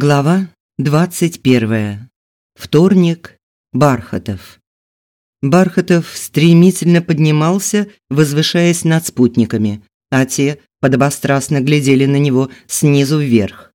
Глава 21. Вторник. Бархатов. Бархатов стремительно поднимался, возвышаясь над спутниками, а те подобострастно глядели на него снизу вверх.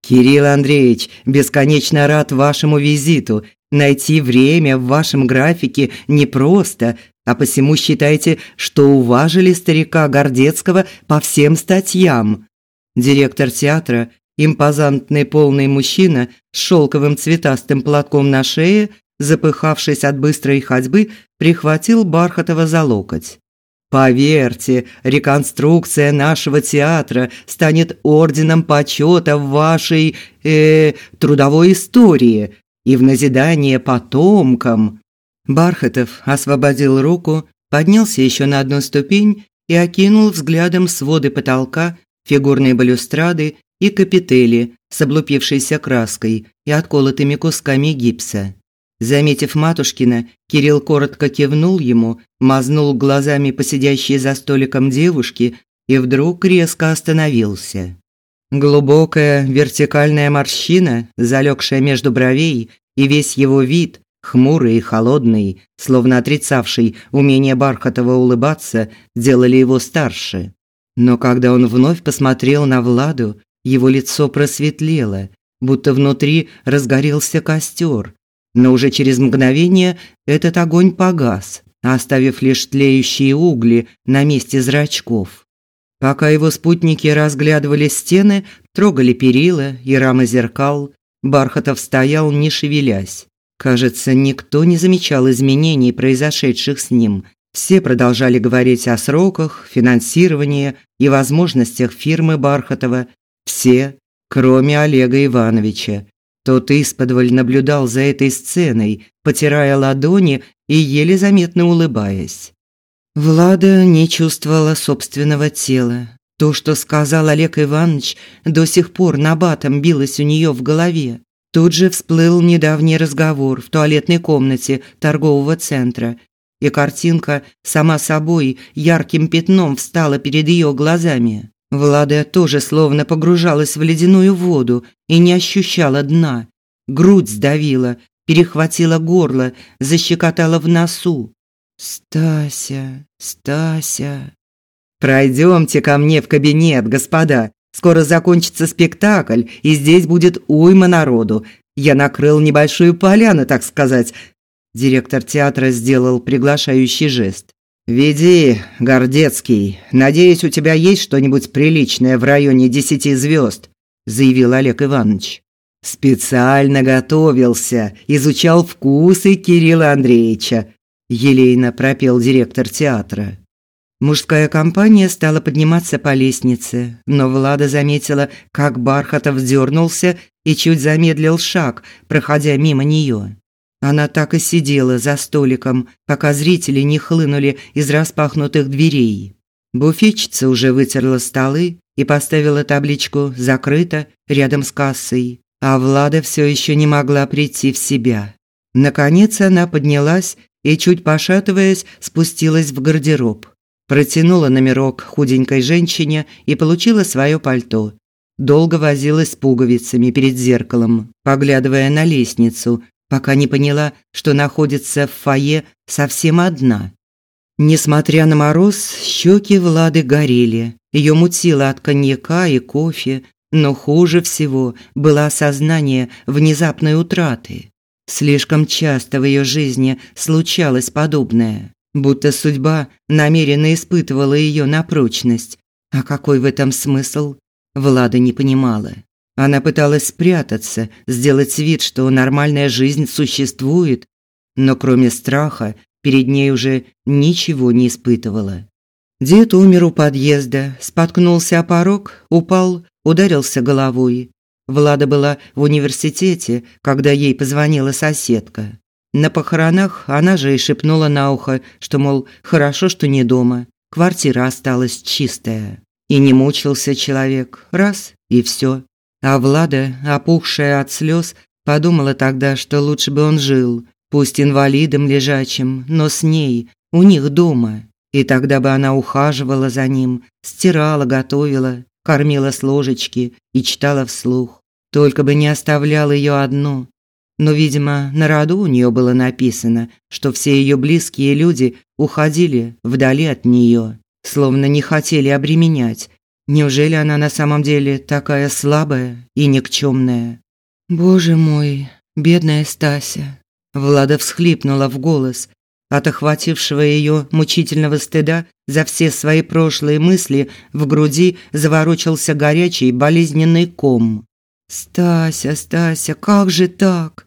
«Кирилл Андреевич, бесконечно рад вашему визиту. Найти время в вашем графике непросто, а посему считайте, что уважили старика Гордецкого по всем статьям». Директор театра Импозантный полный мужчина с шелковым цветастым платком на шее, запыхавшись от быстрой ходьбы, прихватил Бархатова за локоть. Поверьте, реконструкция нашего театра станет орденом почета в вашей э, трудовой истории и в назидание потомкам. Бархатов освободил руку, поднялся еще на одну ступень и окинул взглядом своды потолка, фигурные балюстрады и капители с облупившейся краской и отколотыми кусками гипса. Заметив Матушкина, Кирилл коротко кивнул ему, мазнул глазами по сидящей за столиком девушки и вдруг резко остановился. Глубокая вертикальная морщина, залегшая между бровей, и весь его вид, хмурый и холодный, словно отрицавший умение Бархатова улыбаться, делали его старше. Но когда он вновь посмотрел на Владу, его лицо просветлело, будто внутри разгорелся костер. Но уже через мгновение этот огонь погас, оставив лишь тлеющие угли на месте зрачков. Пока его спутники разглядывали стены, трогали перила и рамы зеркал, Бархатов стоял, не шевелясь. Кажется, никто не замечал изменений, произошедших с ним. Все продолжали говорить о сроках, финансировании и возможностях фирмы Бархатова, все, кроме Олега Ивановича. Тот исподволь наблюдал за этой сценой, потирая ладони и еле заметно улыбаясь. Влада не чувствовала собственного тела. То, что сказал Олег Иванович, до сих пор набатом билось у нее в голове. Тут же всплыл недавний разговор в туалетной комнате торгового центра, и картинка сама собой ярким пятном встала перед ее глазами. Влада тоже словно погружалась в ледяную воду и не ощущала дна. Грудь сдавила, перехватила горло, защекотала в носу. «Стася, Стася...» «Пройдемте ко мне в кабинет, господа. Скоро закончится спектакль, и здесь будет уйма народу. Я накрыл небольшую поляну, так сказать». Директор театра сделал приглашающий жест. «Веди, Гордецкий. Надеюсь, у тебя есть что-нибудь приличное в районе десяти звезд», заявил Олег Иванович. «Специально готовился, изучал вкусы Кирилла Андреевича», елейно пропел директор театра. Мужская компания стала подниматься по лестнице, но Влада заметила, как Бархатов дернулся и чуть замедлил шаг, проходя мимо нее. Она так и сидела за столиком, пока зрители не хлынули из распахнутых дверей. Буфетчица уже вытерла столы и поставила табличку «Закрыто» рядом с кассой, а Влада все еще не могла прийти в себя. Наконец она поднялась и, чуть пошатываясь, спустилась в гардероб. Протянула номерок худенькой женщине и получила свое пальто. Долго возилась с пуговицами перед зеркалом, поглядывая на лестницу, пока не поняла, что находится в фойе совсем одна. Несмотря на мороз, щеки Влады горели. Ее мутило от коньяка и кофе, но хуже всего было осознание внезапной утраты. Слишком часто в ее жизни случалось подобное, будто судьба намеренно испытывала ее на прочность. А какой в этом смысл? Влада не понимала. Она пыталась спрятаться, сделать вид, что нормальная жизнь существует, но кроме страха перед ней уже ничего не испытывала. Дед умер у подъезда, споткнулся о порог, упал, ударился головой. Влада была в университете, когда ей позвонила соседка. На похоронах она же и шепнула на ухо, что, мол, хорошо, что не дома, квартира осталась чистая. И не мучился человек, раз – и все. А Влада, опухшая от слез, подумала тогда, что лучше бы он жил, пусть инвалидом лежачим, но с ней, у них дома. И тогда бы она ухаживала за ним, стирала, готовила, кормила с ложечки и читала вслух. Только бы не оставлял ее одну. Но, видимо, на роду у нее было написано, что все ее близкие люди уходили вдали от нее, словно не хотели обременять. Неужели она на самом деле такая слабая и никчемная? Боже мой, бедная Стася. Влада всхлипнула в голос. От охватившего ее мучительного стыда за все свои прошлые мысли в груди заворочился горячий болезненный ком. «Стася, Стася, как же так?»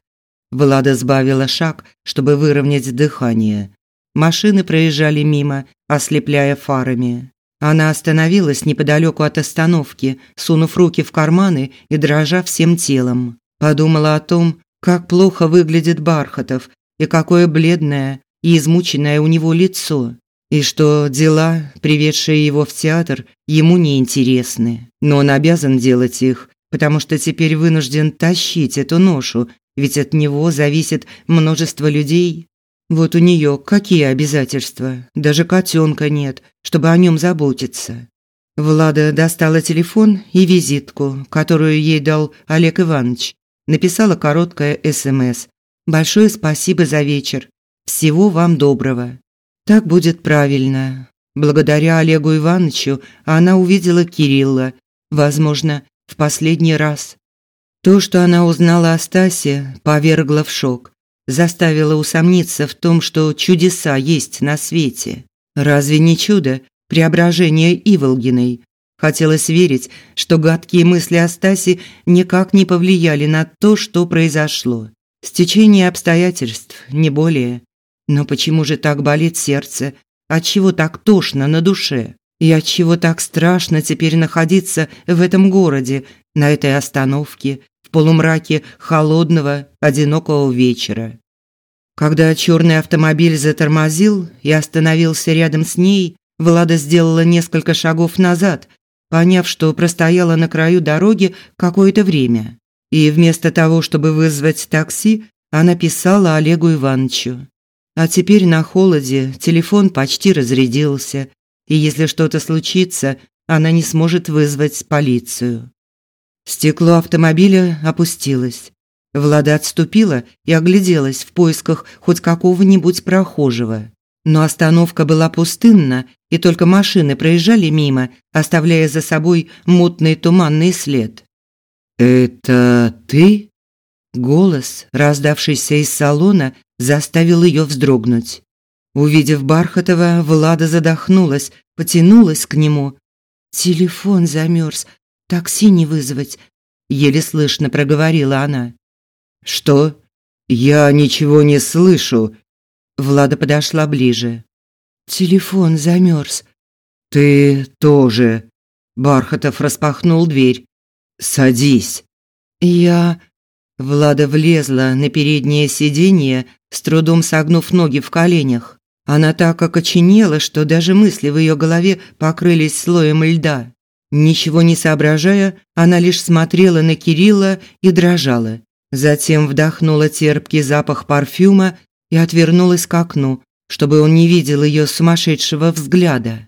Влада сбавила шаг, чтобы выровнять дыхание. Машины проезжали мимо, ослепляя фарами. Она остановилась неподалеку от остановки, сунув руки в карманы и дрожа всем телом. Подумала о том, как плохо выглядит Бархатов и какое бледное и измученное у него лицо, и что дела, приведшие его в театр, ему не интересны. Но он обязан делать их, потому что теперь вынужден тащить эту ношу, ведь от него зависит множество людей. Вот у нее какие обязательства? Даже котенка нет, чтобы о нем заботиться. Влада достала телефон и визитку, которую ей дал Олег Иванович. Написала короткое СМС. «Большое спасибо за вечер. Всего вам доброго». Так будет правильно. Благодаря Олегу Ивановичу она увидела Кирилла, возможно, в последний раз. То, что она узнала о Стасе, повергло в шок, заставило усомниться в том, что чудеса есть на свете. Разве не чудо преображение Иволгиной? Хотелось верить, что гадкие мысли о Стасе никак не повлияли на то, что произошло. Стечение обстоятельств, не более. Но почему же так болит сердце? Отчего так тошно на душе? И отчего так страшно теперь находиться в этом городе, на этой остановке, полумраке холодного, одинокого вечера? Когда черный автомобиль затормозил и остановился рядом с ней, Влада сделала несколько шагов назад, поняв, что простояла на краю дороги какое-то время. И вместо того, чтобы вызвать такси, она писала Олегу Ивановичу. А теперь на холоде телефон почти разрядился, и если что-то случится, она не сможет вызвать полицию. Стекло автомобиля опустилось. Влада отступила и огляделась в поисках хоть какого-нибудь прохожего. Но остановка была пустынна, и только машины проезжали мимо, оставляя за собой мутный туманный след. «Это ты?» Голос, раздавшийся из салона, заставил ее вздрогнуть. Увидев Бархатова, Влада задохнулась, потянулась к нему. «Телефон замерз, такси не вызвать», – еле слышно проговорила она. «Что? Я ничего не слышу». Влада подошла ближе. «Телефон замерз». «Ты тоже». Бархатов распахнул дверь. «Садись». «Я...» Влада влезла на переднее сиденье, с трудом согнув ноги в коленях. Она так окоченела, что даже мысли в ее голове покрылись слоем льда. Ничего не соображая, она лишь смотрела на Кирилла и дрожала. Затем вдохнула терпкий запах парфюма и отвернулась к окну, чтобы он не видел ее сумасшедшего взгляда.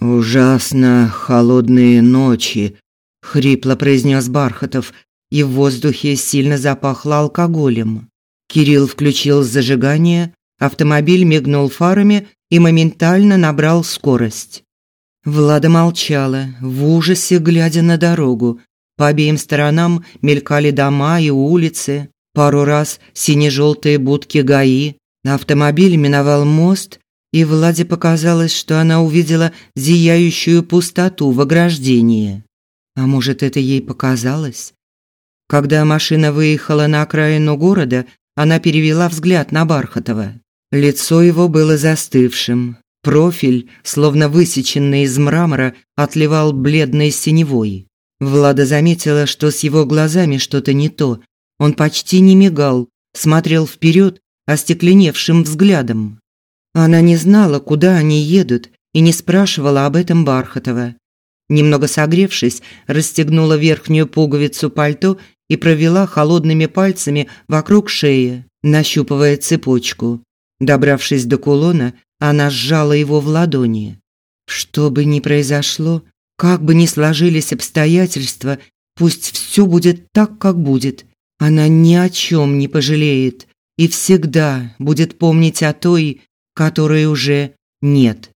«Ужасно холодные ночи», – хрипло произнес Бархатов, и в воздухе сильно запахло алкоголем. Кирилл включил зажигание, автомобиль мигнул фарами и моментально набрал скорость. Влада молчала, в ужасе глядя на дорогу. По обеим сторонам мелькали дома и улицы, пару раз сине-желтые будки ГАИ. Автомобиль миновал мост, и Владе показалось, что она увидела зияющую пустоту в ограждении. А может, это ей показалось? Когда машина выехала на окраину города, она перевела взгляд на Бархатова. Лицо его было застывшим. Профиль, словно высеченный из мрамора, отливал бледной синевой. Влада заметила, что с его глазами что-то не то. Он почти не мигал, смотрел вперед остекленевшим взглядом. Она не знала, куда они едут, и не спрашивала об этом Бархатова. Немного согревшись, расстегнула верхнюю пуговицу пальто и провела холодными пальцами вокруг шеи, нащупывая цепочку. Добравшись до кулона, она сжала его в ладони. Что бы ни произошло, как бы ни сложились обстоятельства, Пусть все будет так, как будет. Она ни о чем не пожалеет и всегда будет помнить о той, которой уже нет.